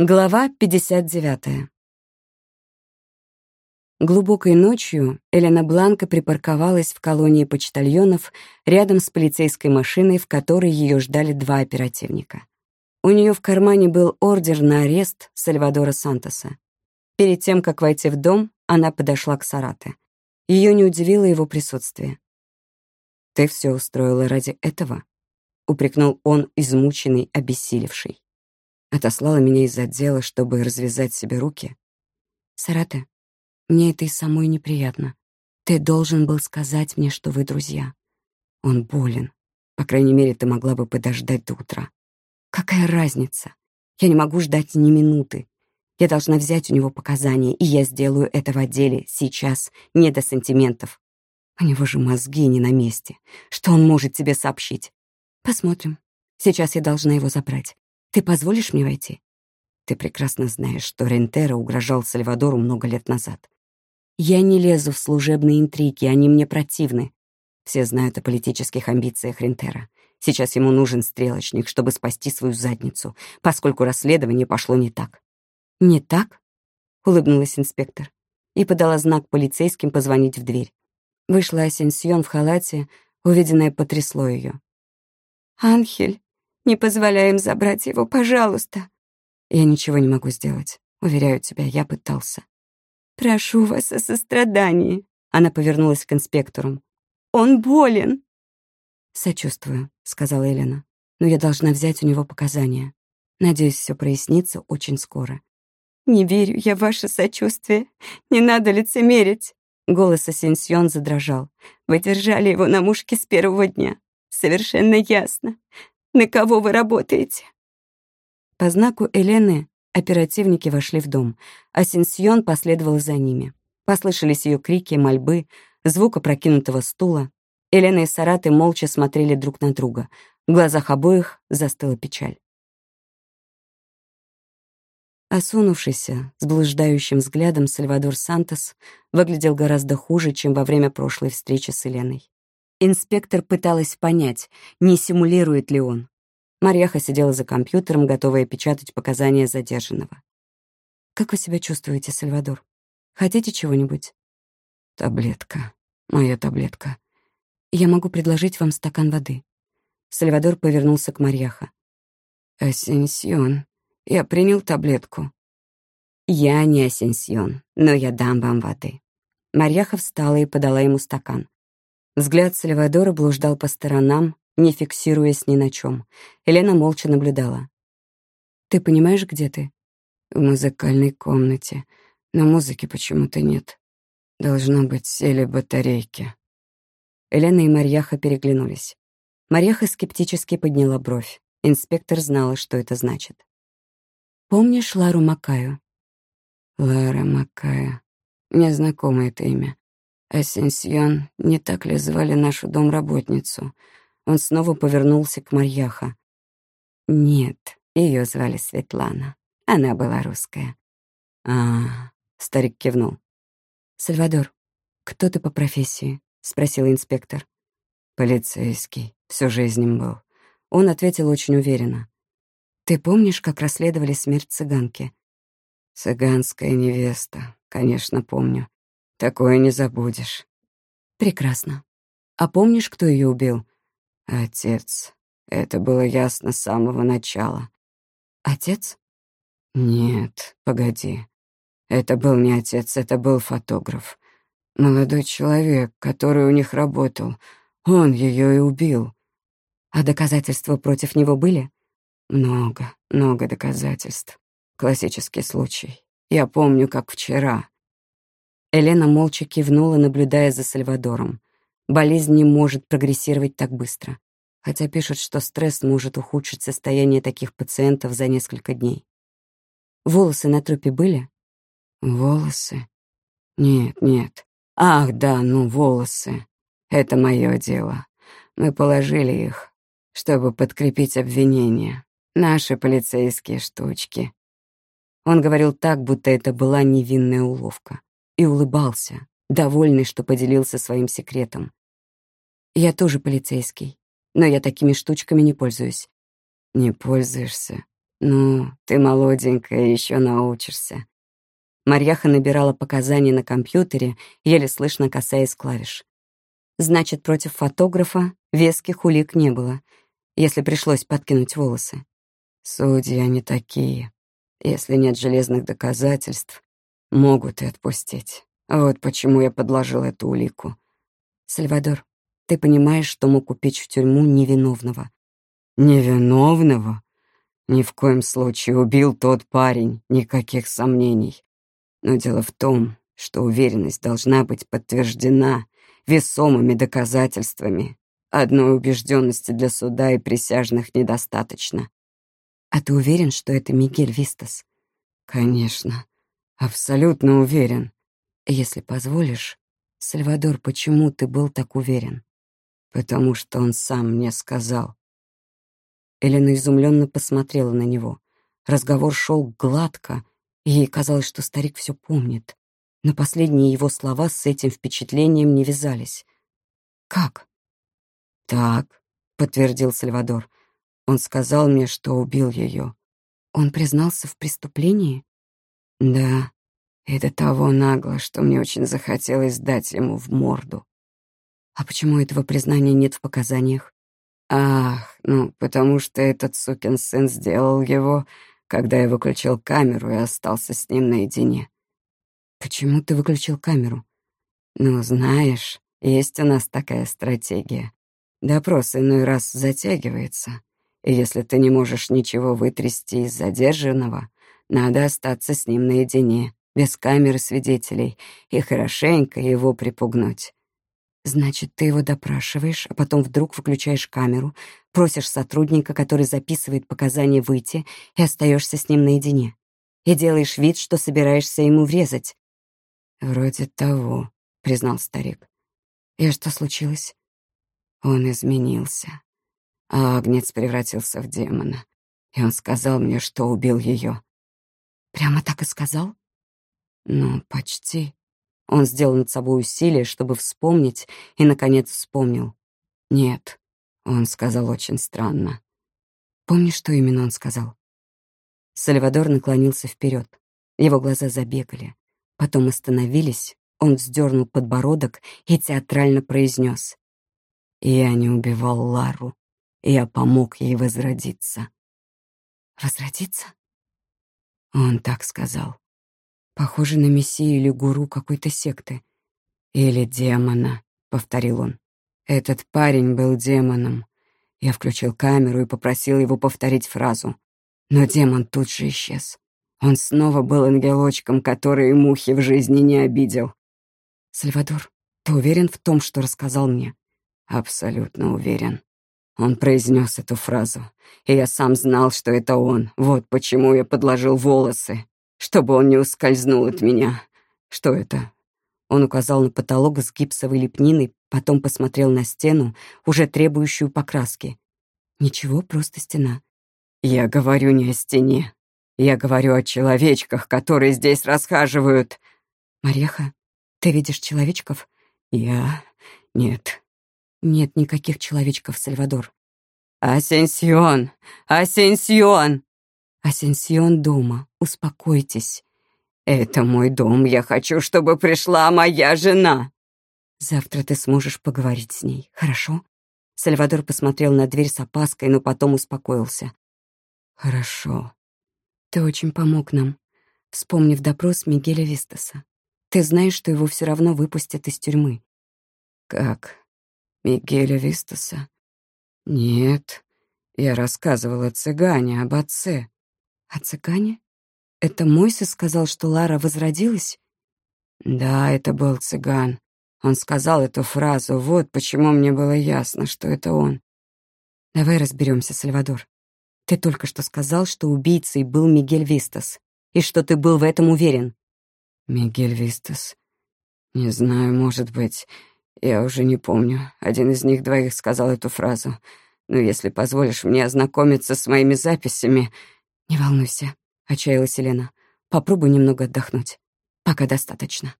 Глава 59. Глубокой ночью Элена Бланка припарковалась в колонии почтальонов рядом с полицейской машиной, в которой ее ждали два оперативника. У нее в кармане был ордер на арест Сальвадора Сантоса. Перед тем, как войти в дом, она подошла к Сарате. Ее не удивило его присутствие. «Ты все устроила ради этого?» — упрекнул он, измученный, обессилевший. Отослала меня из отдела, чтобы развязать себе руки. Сарате, мне это и самой неприятно. Ты должен был сказать мне, что вы друзья. Он болен. По крайней мере, ты могла бы подождать до утра. Какая разница? Я не могу ждать ни минуты. Я должна взять у него показания, и я сделаю это в отделе, сейчас, не до сантиментов. У него же мозги не на месте. Что он может тебе сообщить? Посмотрим. Сейчас я должна его забрать. Ты позволишь мне войти? Ты прекрасно знаешь, что Рентера угрожал Сальвадору много лет назад. Я не лезу в служебные интриги, они мне противны. Все знают о политических амбициях Рентера. Сейчас ему нужен стрелочник, чтобы спасти свою задницу, поскольку расследование пошло не так. «Не так?» — улыбнулась инспектор и подала знак полицейским позвонить в дверь. Вышла Асенсион в халате, увиденное потрясло ее. «Анхель!» Не позволяй им забрать его, пожалуйста. Я ничего не могу сделать. Уверяю тебя, я пытался. Прошу вас о сострадании. Она повернулась к инспектору. Он болен. Сочувствую, сказала Елена. Но я должна взять у него показания. Надеюсь, все прояснится очень скоро. Не верю я в ваше сочувствие. Не надо лицемерить. Голос Асенсион задрожал. Вы держали его на мушке с первого дня. Совершенно ясно. На кого вы работаете?» По знаку Елены оперативники вошли в дом, а Сенсьон последовал за ними. Послышались ее крики, мольбы, звук опрокинутого стула. Елена и Сараты молча смотрели друг на друга. В глазах обоих застыла печаль. Осунувшийся, с блуждающим взглядом Сальвадор Сантос выглядел гораздо хуже, чем во время прошлой встречи с Еленой. Инспектор пыталась понять, не симулирует ли он. Марьяха сидела за компьютером, готовая печатать показания задержанного. «Как вы себя чувствуете, Сальвадор? Хотите чего-нибудь?» «Таблетка. Моя таблетка. Я могу предложить вам стакан воды». Сальвадор повернулся к Марьяха. «Асенсион, я принял таблетку». «Я не Асенсион, но я дам вам воды». Марьяха встала и подала ему стакан. Взгляд Сальвадора блуждал по сторонам, не фиксируясь ни на чем. Елена молча наблюдала. «Ты понимаешь, где ты?» «В музыкальной комнате. Но музыки почему-то нет. Должно быть, сели батарейки». Елена и Марьяха переглянулись. Марьяха скептически подняла бровь. Инспектор знала, что это значит. «Помнишь Лару Макаю?» «Лара Макая. Мне знакомо это имя. Асенсьон, не так ли звали нашу домработницу? Он снова повернулся к Марьяха. Нет, ее звали Светлана. Она была русская. А, старик кивнул. Сальвадор, кто ты по профессии? спросил инспектор. Полицейский, всю жизнь им был. Он ответил очень уверенно. Ты помнишь, как расследовали смерть цыганки? Цыганская невеста, конечно, помню. Такое не забудешь. Прекрасно. А помнишь, кто ее убил? Отец. Это было ясно с самого начала. Отец? Нет, погоди. Это был не отец, это был фотограф. Молодой человек, который у них работал. Он ее и убил. А доказательства против него были? Много, много доказательств. Классический случай. Я помню, как вчера. Елена молча кивнула, наблюдая за Сальвадором. Болезнь не может прогрессировать так быстро. Хотя пишут, что стресс может ухудшить состояние таких пациентов за несколько дней. Волосы на трупе были? Волосы? Нет, нет. Ах, да, ну, волосы. Это мое дело. Мы положили их, чтобы подкрепить обвинение. Наши полицейские штучки. Он говорил так, будто это была невинная уловка и улыбался, довольный, что поделился своим секретом. «Я тоже полицейский, но я такими штучками не пользуюсь». «Не пользуешься? «Ну, ты молоденькая, еще научишься». Марьяха набирала показания на компьютере, еле слышно касаясь клавиш. Значит, против фотографа веских улик не было, если пришлось подкинуть волосы. Судьи они такие. Если нет железных доказательств, могут и отпустить. Вот почему я подложил эту улику. Сальвадор, ты понимаешь, что мог купить в тюрьму невиновного? Невиновного? Ни в коем случае убил тот парень, никаких сомнений. Но дело в том, что уверенность должна быть подтверждена весомыми доказательствами. Одной убежденности для суда и присяжных недостаточно. А ты уверен, что это Мигель Вистас? Конечно, абсолютно уверен. Если позволишь, Сальвадор, почему ты был так уверен? Потому что он сам мне сказал. Элена изумленно посмотрела на него. Разговор шел гладко, Ей казалось, что старик все помнит, но последние его слова с этим впечатлением не вязались. «Как?» «Так», — подтвердил Сальвадор. «Он сказал мне, что убил ее. «Он признался в преступлении?» «Да, до того нагло, что мне очень захотелось дать ему в морду». «А почему этого признания нет в показаниях?» «Ах, ну, потому что этот сукин сын сделал его когда я выключил камеру и остался с ним наедине. Почему ты выключил камеру? Ну, знаешь, есть у нас такая стратегия. Допрос иной раз затягивается, и если ты не можешь ничего вытрясти из задержанного, надо остаться с ним наедине, без камеры свидетелей, и хорошенько его припугнуть. Значит, ты его допрашиваешь, а потом вдруг выключаешь камеру, просишь сотрудника, который записывает показания, выйти, и остаешься с ним наедине. И делаешь вид, что собираешься ему врезать. «Вроде того», — признал старик. «И что случилось?» Он изменился. А Агнец превратился в демона. И он сказал мне, что убил ее. «Прямо так и сказал?» «Ну, почти». Он сделал над собой усилие, чтобы вспомнить, и, наконец, вспомнил. «Нет», — он сказал очень странно. «Помнишь, что именно он сказал?» Сальвадор наклонился вперед. Его глаза забегали. Потом остановились, он вздернул подбородок и театрально произнес. «Я не убивал Лару. Я помог ей возродиться». «Возродиться?» Он так сказал. Похоже на мессию или гуру какой-то секты. Или демона, — повторил он. Этот парень был демоном. Я включил камеру и попросил его повторить фразу. Но демон тут же исчез. Он снова был ангелочком, который мухи в жизни не обидел. «Сальвадор, ты уверен в том, что рассказал мне?» «Абсолютно уверен». Он произнес эту фразу, и я сам знал, что это он. Вот почему я подложил волосы чтобы он не ускользнул от меня. Что это?» Он указал на потолок с гипсовой лепниной, потом посмотрел на стену, уже требующую покраски. «Ничего, просто стена». «Я говорю не о стене. Я говорю о человечках, которые здесь расхаживают». «Мареха, ты видишь человечков?» «Я... нет». «Нет никаких человечков, Сальвадор». «Асенсион! Асенсион!» Асенсион дома. Успокойтесь. Это мой дом. Я хочу, чтобы пришла моя жена. Завтра ты сможешь поговорить с ней, хорошо? Сальвадор посмотрел на дверь с опаской, но потом успокоился. Хорошо. Ты очень помог нам, вспомнив допрос Мигеля Вистаса. Ты знаешь, что его все равно выпустят из тюрьмы. Как? Мигеля Вистаса? Нет. Я рассказывала цыгане об отце. «О цыгане? Это Мойсес сказал, что Лара возродилась?» «Да, это был цыган. Он сказал эту фразу. Вот почему мне было ясно, что это он». «Давай разберемся, Сальвадор. Ты только что сказал, что убийцей был Мигель Вистас, и что ты был в этом уверен». «Мигель Вистас? Не знаю, может быть. Я уже не помню. Один из них двоих сказал эту фразу. Но если позволишь мне ознакомиться с моими записями, «Не волнуйся», — отчаялась Елена. «Попробуй немного отдохнуть. Пока достаточно».